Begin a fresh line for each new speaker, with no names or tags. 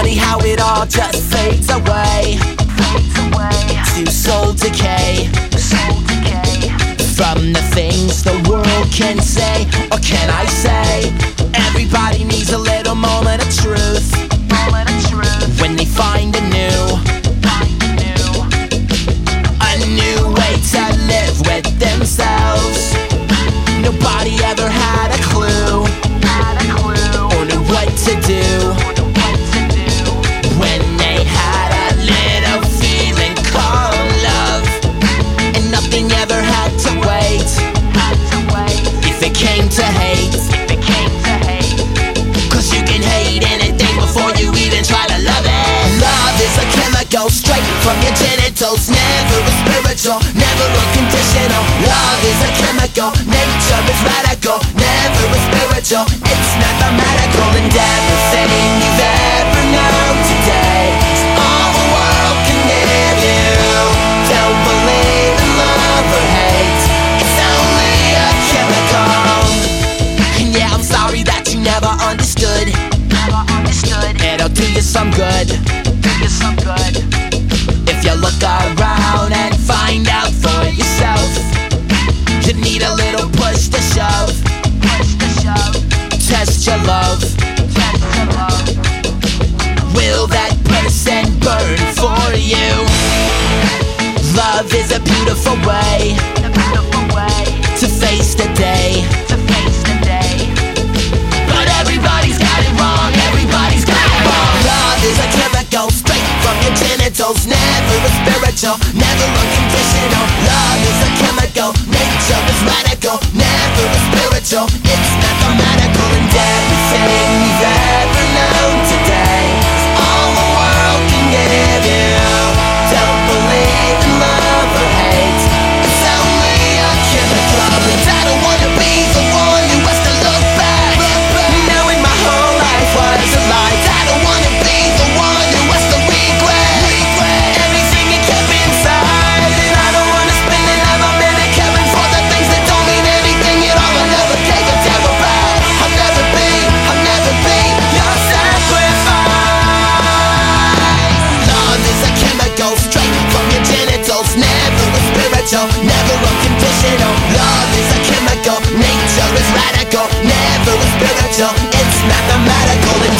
funny how it all just fades away to soul decay. From the things the world can say, or can I say? Everybody needs a little moment of truth when they find a new, a new way to live with themselves. Nobody ever had a clue or knew what to do chemical straight from your genitals, never a spiritual, never unconditional. Love is a chemical, nature is radical, never a spiritual, it's mathematical and everything you've ever known today. all the world can. Don't believe in love or hate, it's only a chemical. And yeah, I'm sorry that you never understood. It'll do you some good that person burn for you? Love is a beautiful way to face the day. But everybody's got it wrong, everybody's got it wrong. Love is a chemical straight from your genitals, never a spiritual, never unconditional. Love is a chemical, nature is radical, never irrational Love is a chemical, nature is radical. Never a spiritual, it's mathematical.